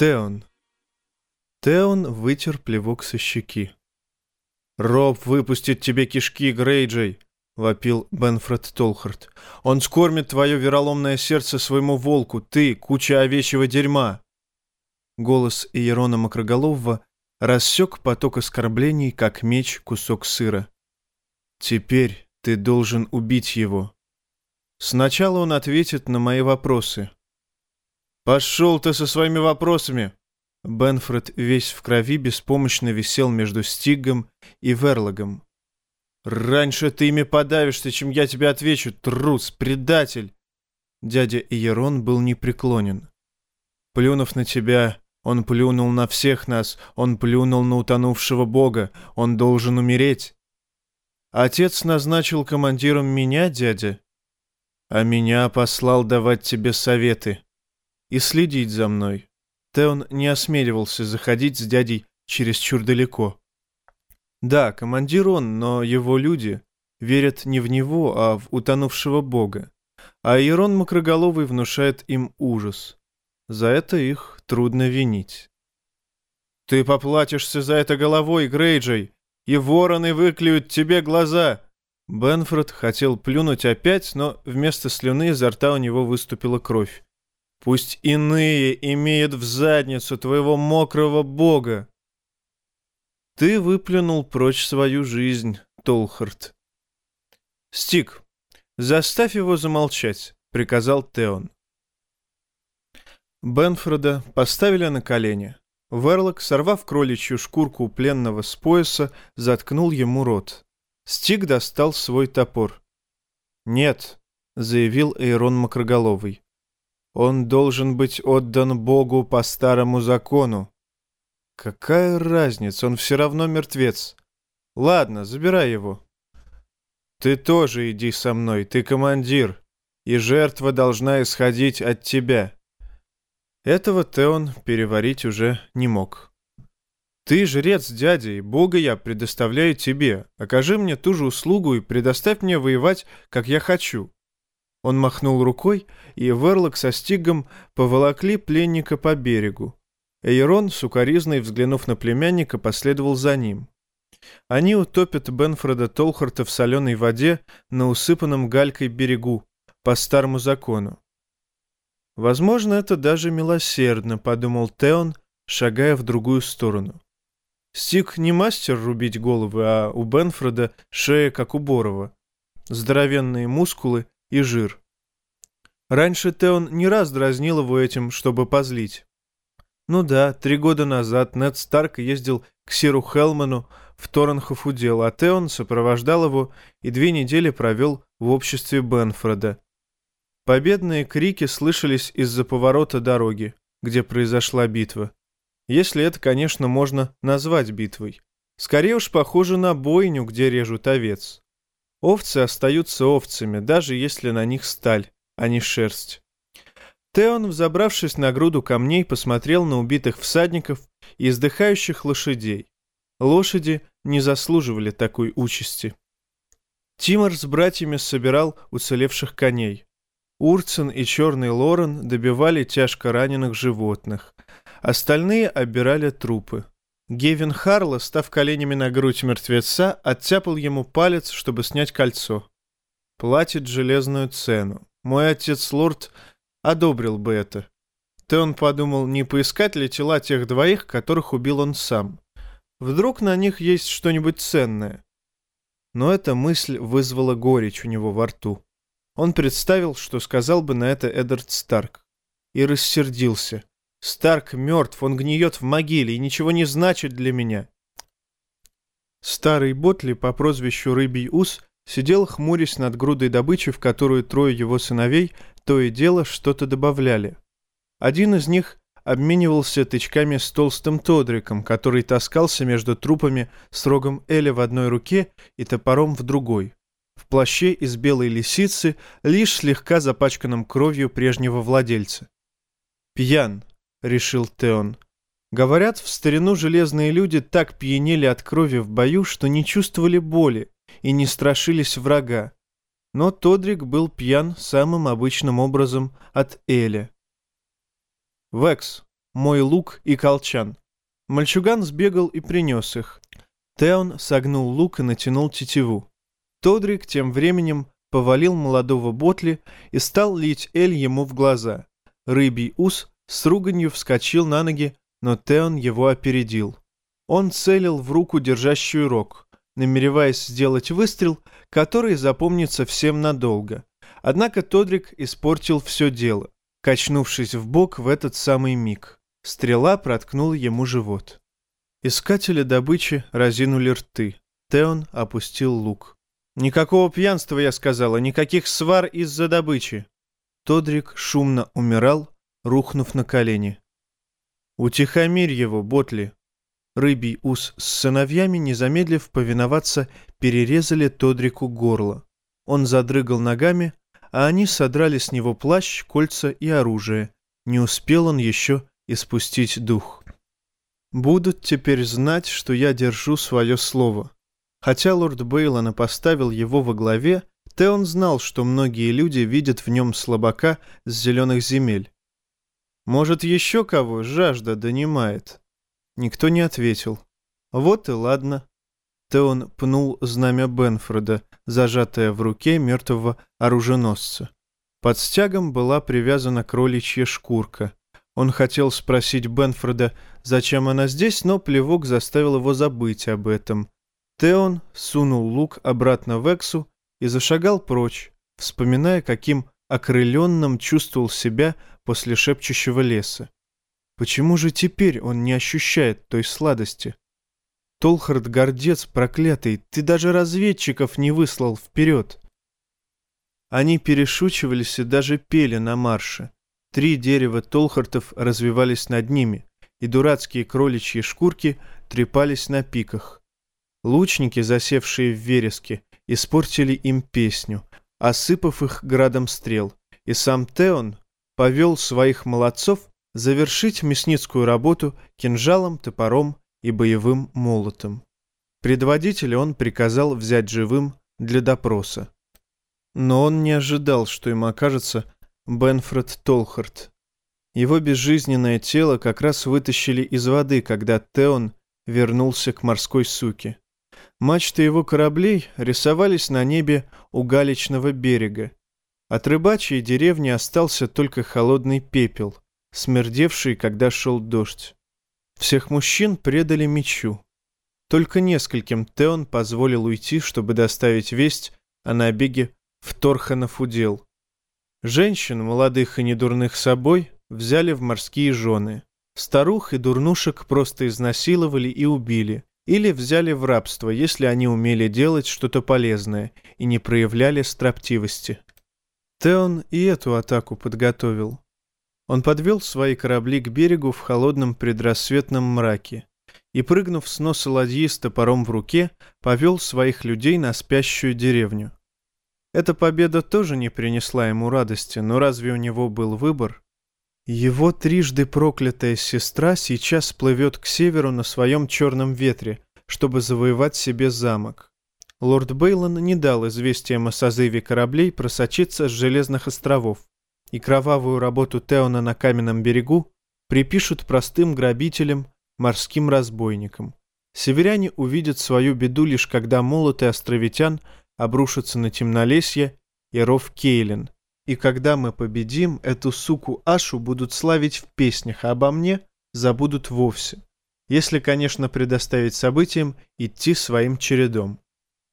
Теон. Теон вытер плевок со щеки. «Роб выпустит тебе кишки, Грейджей!» — вопил Бенфред Толхарт. «Он скормит твое вероломное сердце своему волку, ты — куча овечьего дерьма!» Голос Иерона Макроголового рассек поток оскорблений, как меч кусок сыра. «Теперь ты должен убить его. Сначала он ответит на мои вопросы». «Пошел ты со своими вопросами!» Бенфред весь в крови беспомощно висел между Стигом и Верлогом. «Раньше ты ими подавишься, чем я тебе отвечу, трус, предатель!» Дядя Иерон был непреклонен. «Плюнув на тебя, он плюнул на всех нас, он плюнул на утонувшего бога, он должен умереть. Отец назначил командиром меня, дядя, а меня послал давать тебе советы и следить за мной. Теон не осмеливался заходить с дядей чересчур далеко. Да, командир он, но его люди верят не в него, а в утонувшего бога. А Ирон Макроголовый внушает им ужас. За это их трудно винить. «Ты поплатишься за это головой, Грейджей, и вороны выклюют тебе глаза!» Бенфорд хотел плюнуть опять, но вместо слюны изо рта у него выступила кровь. «Пусть иные имеют в задницу твоего мокрого бога!» Ты выплюнул прочь свою жизнь, Толхард. Стик, заставь его замолчать, приказал Теон. Бенфреда поставили на колени. Верлок, сорвав кроличью шкурку у пленного с пояса, заткнул ему рот. Стик достал свой топор. «Нет», — заявил Эйрон Макроголовый. «Он должен быть отдан Богу по старому закону. Какая разница, он все равно мертвец. Ладно, забирай его. Ты тоже иди со мной, ты командир, и жертва должна исходить от тебя. Этого Теон переварить уже не мог. Ты жрец, дядя, и Бога я предоставляю тебе. Окажи мне ту же услугу и предоставь мне воевать, как я хочу. Он махнул рукой, и Верлок со Стигом поволокли пленника по берегу. Эйрон, сукоризный, взглянув на племянника, последовал за ним. Они утопят Бенфреда Толхарта в соленой воде на усыпанном галькой берегу, по старому закону. Возможно, это даже милосердно, подумал Теон, шагая в другую сторону. Стик не мастер рубить головы, а у Бенфреда шея, как у Борова. Здоровенные мускулы и жир. Раньше Теон не раз дразнил его этим, чтобы позлить. Ну да, три года назад Нед Старк ездил к Сиру Хелману в Торренхоф удел, а Теон сопровождал его и две недели провел в обществе Бенфреда. Победные крики слышались из-за поворота дороги, где произошла битва. Если это, конечно, можно назвать битвой. Скорее уж похоже на бойню, где режут овец. Овцы остаются овцами, даже если на них сталь, а не шерсть. Теон, взобравшись на груду камней, посмотрел на убитых всадников и издыхающих лошадей. Лошади не заслуживали такой участи. Тимор с братьями собирал уцелевших коней. Урцин и Черный Лорен добивали тяжко раненых животных. Остальные обирали трупы. Гевин Харло, став коленями на грудь мертвеца, оттяпал ему палец, чтобы снять кольцо. Платит железную цену. Мой отец лорд одобрил бы это. Теон подумал, не поискать ли тела тех двоих, которых убил он сам. Вдруг на них есть что-нибудь ценное. Но эта мысль вызвала горечь у него во рту. Он представил, что сказал бы на это Эдард Старк. И рассердился. Старк мертв, он гниет в могиле и ничего не значит для меня. Старый Ботли по прозвищу Рыбий Ус сидел хмурясь над грудой добычи, в которую трое его сыновей то и дело что-то добавляли. Один из них обменивался тычками с толстым Тодриком, который таскался между трупами с рогом Эля в одной руке и топором в другой. В плаще из белой лисицы, лишь слегка запачканном кровью прежнего владельца. «Пьян», — решил Теон. Говорят, в старину железные люди так пьянели от крови в бою, что не чувствовали боли и не страшились врага. Но Тодрик был пьян самым обычным образом от Эля. «Векс, мой лук и колчан». Мальчуган сбегал и принес их. Теон согнул лук и натянул тетиву. Тодрик тем временем повалил молодого Ботли и стал лить эль ему в глаза. Рыбий ус с руганью вскочил на ноги, но Теон его опередил. Он целил в руку, держащую рог, намереваясь сделать выстрел, который запомнится всем надолго. Однако Тодрик испортил все дело, качнувшись в бок в этот самый миг. Стрела проткнула ему живот. Искатели добычи разинули рты. Теон опустил лук. «Никакого пьянства, я сказала, никаких свар из-за добычи!» Тодрик шумно умирал, рухнув на колени. «Утихомирь его, Ботли!» Рыбий ус с сыновьями, не замедлив повиноваться, перерезали Тодрику горло. Он задрыгал ногами, а они содрали с него плащ, кольца и оружие. Не успел он еще испустить дух. «Будут теперь знать, что я держу свое слово», Хотя лорд Бейлона поставил его во главе, Теон знал, что многие люди видят в нем слабака с зеленых земель. «Может, еще кого жажда донимает?» Никто не ответил. «Вот и ладно». Теон пнул знамя Бенфреда, зажатое в руке мертвого оруженосца. Под стягом была привязана кроличья шкурка. Он хотел спросить Бенфреда, зачем она здесь, но плевок заставил его забыть об этом. Теон сунул лук обратно в Эксу и зашагал прочь, вспоминая, каким окрыленным чувствовал себя после шепчущего леса. Почему же теперь он не ощущает той сладости? Толхард, гордец проклятый, ты даже разведчиков не выслал вперед. Они перешучивались и даже пели на марше. Три дерева Толхартов развивались над ними, и дурацкие кроличьи шкурки трепались на пиках. Лучники, засевшие в вереске, испортили им песню, осыпав их градом стрел, и сам Теон повел своих молодцов завершить мясницкую работу кинжалом, топором и боевым молотом. Предводителя он приказал взять живым для допроса. Но он не ожидал, что им окажется Бенфред Толхард. Его безжизненное тело как раз вытащили из воды, когда Теон вернулся к морской суке. Мачты его кораблей рисовались на небе у галечного берега. От рыбачьей деревни остался только холодный пепел, смердевший, когда шел дождь. Всех мужчин предали мечу. Только нескольким Теон позволил уйти, чтобы доставить весть о набеге в Торханов удел. Женщин, молодых и недурных собой, взяли в морские жены. Старух и дурнушек просто изнасиловали и убили, или взяли в рабство, если они умели делать что-то полезное и не проявляли строптивости. Теон и эту атаку подготовил. Он подвел свои корабли к берегу в холодном предрассветном мраке и, прыгнув с носа ладьи с топором в руке, повел своих людей на спящую деревню. Эта победа тоже не принесла ему радости, но разве у него был выбор? Его трижды проклятая сестра сейчас плывет к северу на своем черном ветре, чтобы завоевать себе замок. Лорд Бейлон не дал известиям о созыве кораблей просочиться с Железных островов, и кровавую работу Теона на каменном берегу припишут простым грабителям, морским разбойникам. Северяне увидят свою беду лишь когда молоты островитян обрушатся на темнолесье и ров Кейлен – и когда мы победим, эту суку Ашу будут славить в песнях, а обо мне забудут вовсе. Если, конечно, предоставить событиям идти своим чередом.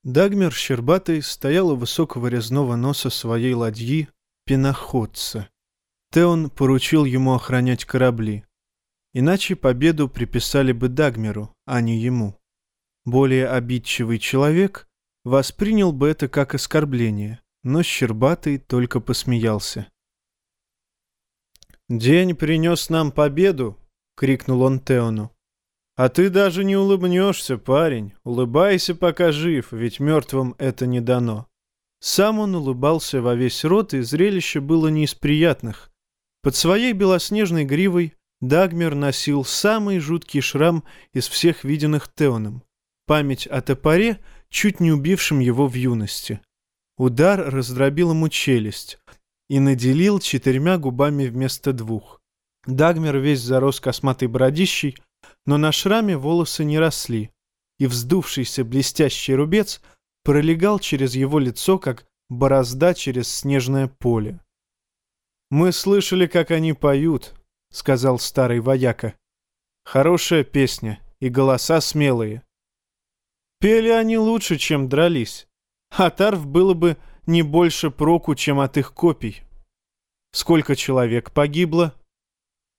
Дагмер Щербатый стоял у высокого резного носа своей ладьи пеноходца. Теон поручил ему охранять корабли. Иначе победу приписали бы Дагмеру, а не ему. Более обидчивый человек воспринял бы это как оскорбление но Щербатый только посмеялся. «День принес нам победу!» — крикнул он Теону. «А ты даже не улыбнешься, парень. Улыбайся, пока жив, ведь мертвым это не дано». Сам он улыбался во весь рот, и зрелище было не из приятных. Под своей белоснежной гривой Дагмер носил самый жуткий шрам из всех виденных Теоном. Память о топоре, чуть не убившем его в юности. Удар раздробил ему челюсть и наделил четырьмя губами вместо двух. Дагмер весь зарос косматой бородищей, но на шраме волосы не росли, и вздувшийся блестящий рубец пролегал через его лицо, как борозда через снежное поле. «Мы слышали, как они поют», — сказал старый вояка. «Хорошая песня, и голоса смелые. Пели они лучше, чем дрались. А Тарв было бы не больше проку, чем от их копий. Сколько человек погибло?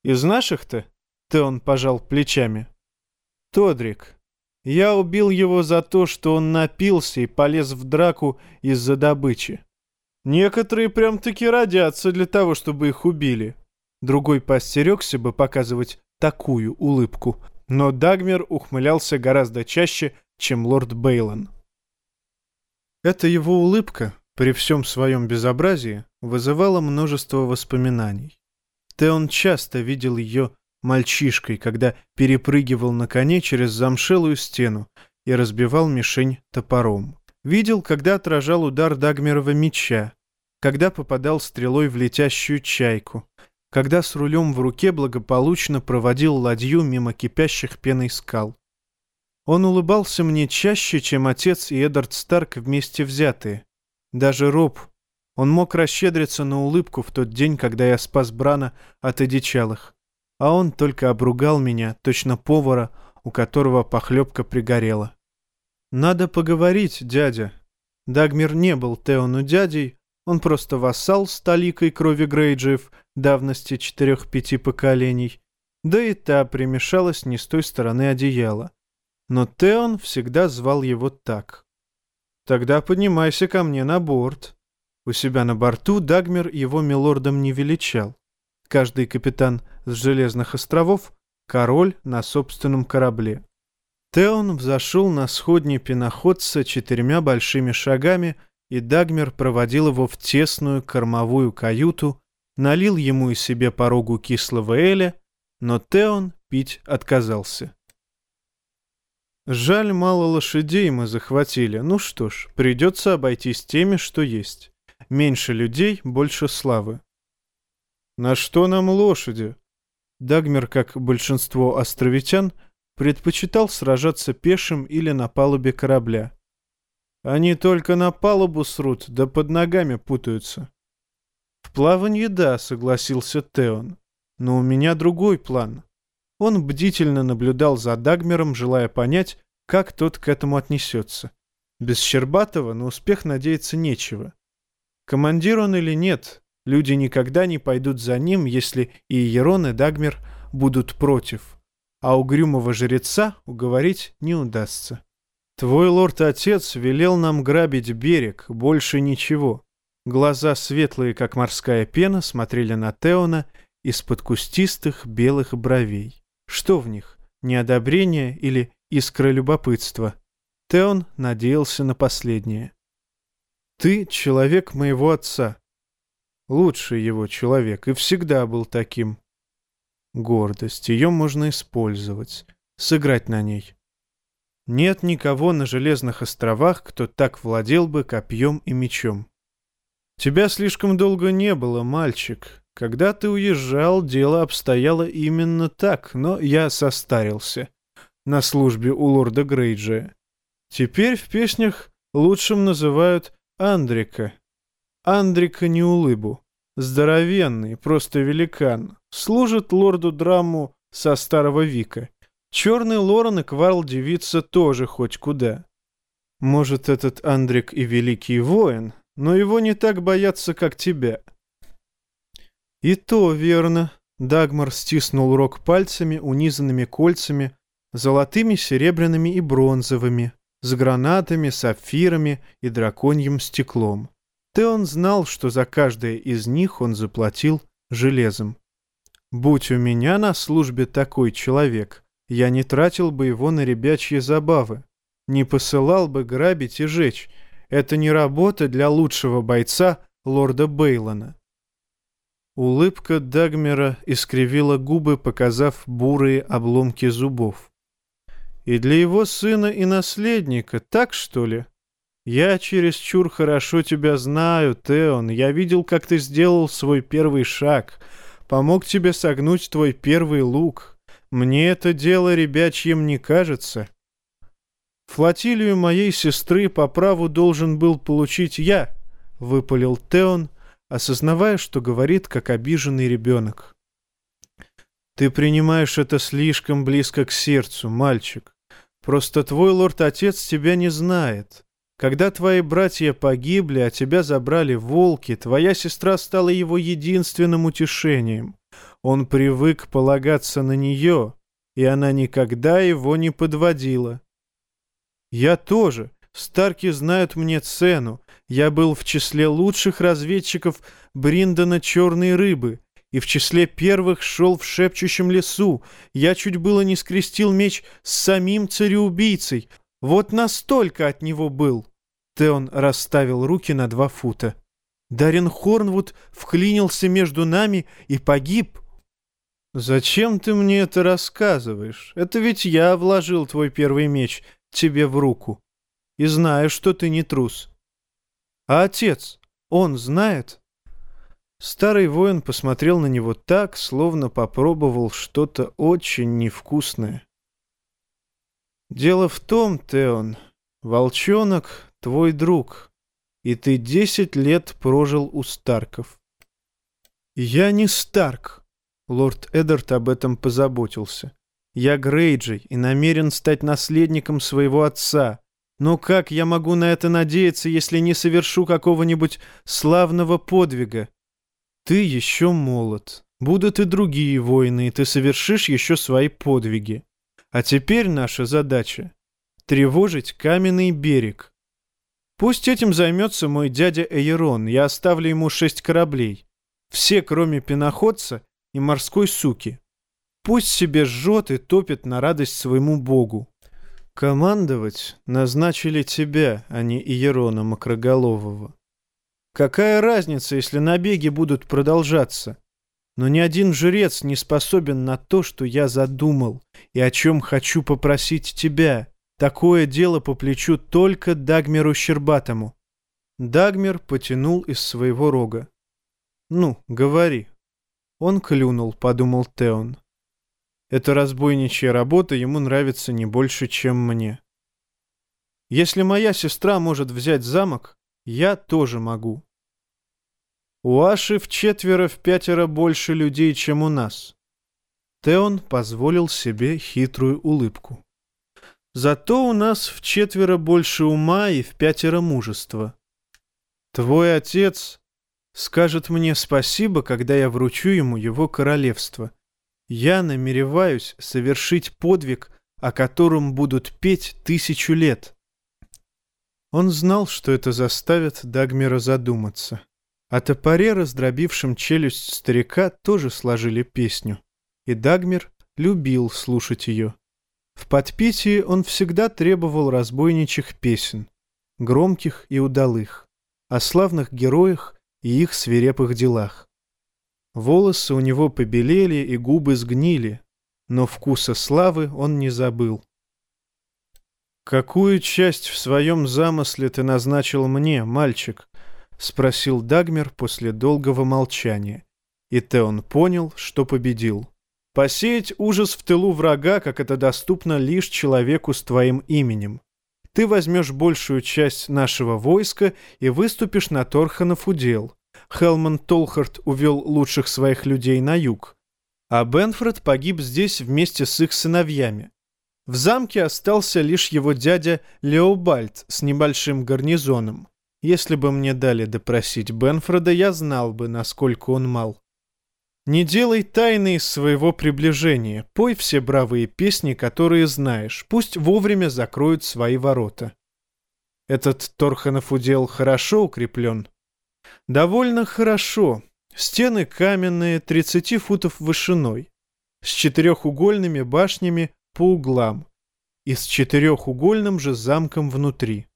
Из наших-то? Ты пожал плечами. Тодрик. Я убил его за то, что он напился и полез в драку из-за добычи. Некоторые прям-таки родятся для того, чтобы их убили. Другой постерегся бы показывать такую улыбку, но Дагмер ухмылялся гораздо чаще, чем лорд Бейлон. Эта его улыбка, при всем своем безобразии, вызывала множество воспоминаний. Теон часто видел ее мальчишкой, когда перепрыгивал на коне через замшелую стену и разбивал мишень топором. Видел, когда отражал удар Дагмерова меча, когда попадал стрелой в летящую чайку, когда с рулем в руке благополучно проводил ладью мимо кипящих пеной скал. Он улыбался мне чаще, чем отец и Эдард Старк вместе взятые. Даже Роб. Он мог расщедриться на улыбку в тот день, когда я спас Брана от одичалых. А он только обругал меня, точно повара, у которого похлебка пригорела. «Надо поговорить, дядя». Дагмир не был Теону дядей, он просто вассал с таликой крови Грейджиев давности четырех-пяти поколений, да и та примешалась не с той стороны одеяла. Но Теон всегда звал его так. «Тогда поднимайся ко мне на борт». У себя на борту Дагмер его милордом не величал. Каждый капитан с Железных островов — король на собственном корабле. Теон взошел на сходни пеноходца четырьмя большими шагами — и Дагмер проводил его в тесную кормовую каюту, налил ему и себе порогу кислого эля, но Теон пить отказался. Жаль, мало лошадей мы захватили. Ну что ж, придется обойтись теми, что есть. Меньше людей, больше славы. На что нам лошади? Дагмер, как большинство островитян, предпочитал сражаться пешим или на палубе корабля. Они только на палубу срут, да под ногами путаются. В плаванье да, согласился Теон. Но у меня другой план. Он бдительно наблюдал за Дагмером, желая понять, как тот к этому отнесется. Без Щербатова на успех надеяться нечего. Командир он или нет, люди никогда не пойдут за ним, если и Ерон, и Дагмер будут против. А угрюмого жреца уговорить не удастся. Твой лорд-отец велел нам грабить берег, больше ничего. Глаза светлые, как морская пена, смотрели на Теона из-под кустистых белых бровей. Что в них? Неодобрение или искра любопытства? Теон надеялся на последнее. «Ты — человек моего отца. Лучший его человек, и всегда был таким. Гордость, ее можно использовать, сыграть на ней. Нет никого на Железных островах, кто так владел бы копьем и мечом. Тебя слишком долго не было, мальчик. Когда ты уезжал, дело обстояло именно так, но я состарился на службе у лорда Грейджия. Теперь в песнях лучшим называют Андрика. Андрика Неулыбу. Здоровенный, просто великан. Служит лорду Драму со старого Вика. Черный Лорен и Кварл девица тоже хоть куда. Может, этот Андрик и великий воин, но его не так боятся, как тебя. И то верно. Дагмар стиснул рог пальцами, унизанными кольцами, золотыми, серебряными и бронзовыми, с гранатами, сапфирами и драконьим стеклом. Теон знал, что за каждое из них он заплатил железом. «Будь у меня на службе такой человек», я не тратил бы его на ребячьи забавы, не посылал бы грабить и жечь. Это не работа для лучшего бойца лорда Бейлона. Улыбка Дагмера искривила губы, показав бурые обломки зубов. И для его сына и наследника, так что ли? Я чересчур хорошо тебя знаю, Теон. Я видел, как ты сделал свой первый шаг. помог тебе согнуть твой первый лук. Мне это дело ребячьим не кажется. Флотилию моей сестры по праву должен был получить я, — выпалил Теон, осознавая, что говорит, как обиженный ребенок. Ты принимаешь это слишком близко к сердцу, мальчик. Просто твой лорд-отец тебя не знает. Когда твои братья погибли, а тебя забрали волки, твоя сестра стала его единственным утешением. Он привык полагаться на нее, и она никогда его не подводила. Я тоже. Старки знают мне цену. Я был в числе лучших разведчиков Бриндона «Черной рыбы», и в числе первых шел в шепчущем лесу. Я чуть было не скрестил меч с самим цареубийцей, вот настолько от него был. Теон расставил руки на два фута. Дарин Хорнвуд вклинился между нами и погиб. «Зачем ты мне это рассказываешь? Это ведь я вложил твой первый меч тебе в руку. И знаю, что ты не трус. А отец, он знает?» Старый воин посмотрел на него так, словно попробовал что-то очень невкусное. «Дело в том, Теон, волчонок — твой друг, и ты десять лет прожил у Старков». «Я не Старк», — лорд Эдард об этом позаботился. «Я Грейджей и намерен стать наследником своего отца. Но как я могу на это надеяться, если не совершу какого-нибудь славного подвига?» Ты еще молод. Будут и другие войны, и ты совершишь еще свои подвиги. А теперь наша задача — тревожить каменный берег. Пусть этим займется мой дядя Эйрон, я оставлю ему шесть кораблей. Все, кроме пеноходца и морской суки. Пусть себе жжет и топит на радость своему богу. Командовать назначили тебя, а не Иерона Макроголового. Какая разница, если набеги будут продолжаться? Но ни один жрец не способен на то, что я задумал, и о чем хочу попросить тебя. Такое дело по плечу только Дагмеру Щербатому. Дагмер потянул из своего рога. «Ну, говори». Он клюнул, подумал Теон. Эта разбойничья работа ему нравится не больше, чем мне. Если моя сестра может взять замок, я тоже могу. У Аши в четверо, в пятеро больше людей, чем у нас. Теон позволил себе хитрую улыбку. Зато у нас в четверо больше ума и в пятеро мужества. Твой отец скажет мне спасибо, когда я вручу ему его королевство. Я намереваюсь совершить подвиг, о котором будут петь тысячу лет. Он знал, что это заставит Дагмера задуматься. О топоре, раздробившем челюсть старика, тоже сложили песню. И Дагмер любил слушать ее. В подпитии он всегда требовал разбойничьих песен, громких и удалых, о славных героях и их свирепых делах. Волосы у него побелели и губы сгнили, но вкуса славы он не забыл. «Какую часть в своем замысле ты назначил мне, мальчик?» — спросил Дагмер после долгого молчания. И Теон понял, что победил. «Посеять ужас в тылу врага, как это доступно лишь человеку с твоим именем. Ты возьмешь большую часть нашего войска и выступишь на Торханов удел. Хелман Толхард увел лучших своих людей на юг. А Бенфред погиб здесь вместе с их сыновьями. В замке остался лишь его дядя Леобальд с небольшим гарнизоном. Если бы мне дали допросить Бенфреда, я знал бы, насколько он мал. Не делай тайны из своего приближения, пой все бравые песни, которые знаешь, пусть вовремя закроют свои ворота. Этот Торханов удел хорошо укреплен? Довольно хорошо. Стены каменные, 30 футов вышиной, с четырехугольными башнями по углам и с четырехугольным же замком внутри.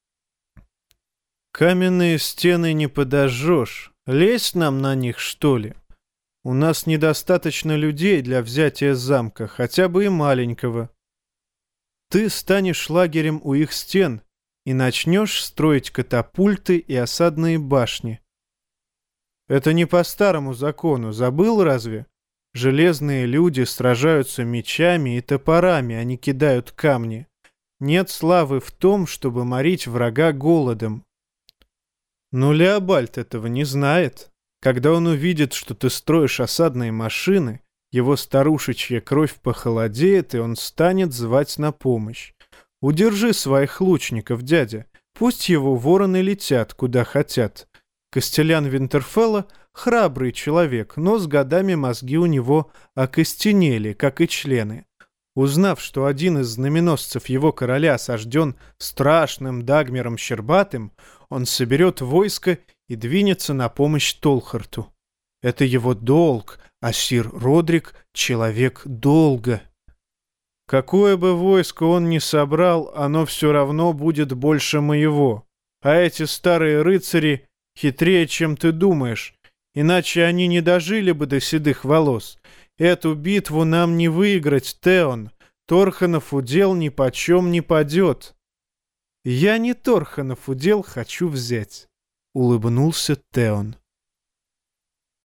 Каменные стены не подожжешь. Лезть нам на них, что ли? У нас недостаточно людей для взятия замка, хотя бы и маленького. Ты станешь лагерем у их стен и начнешь строить катапульты и осадные башни. Это не по старому закону, забыл разве? Железные люди сражаются мечами и топорами, а не кидают камни. Нет славы в том, чтобы морить врага голодом. Но Леобальд этого не знает. Когда он увидит, что ты строишь осадные машины, его старушечья кровь похолодеет, и он станет звать на помощь. Удержи своих лучников, дядя. Пусть его вороны летят, куда хотят. Костелян Винтерфелла — храбрый человек, но с годами мозги у него окостенели, как и члены. Узнав, что один из знаменосцев его короля осажден страшным Дагмером Щербатым, он соберет войско и двинется на помощь Толхарту. Это его долг, а сир Родрик — человек долга. Какое бы войско он ни собрал, оно все равно будет больше моего. А эти старые рыцари хитрее, чем ты думаешь, иначе они не дожили бы до седых волос. Эту битву нам не выиграть, Теон. Торханов удел ни почем не падет. Я не Торханов удел хочу взять, — улыбнулся Теон.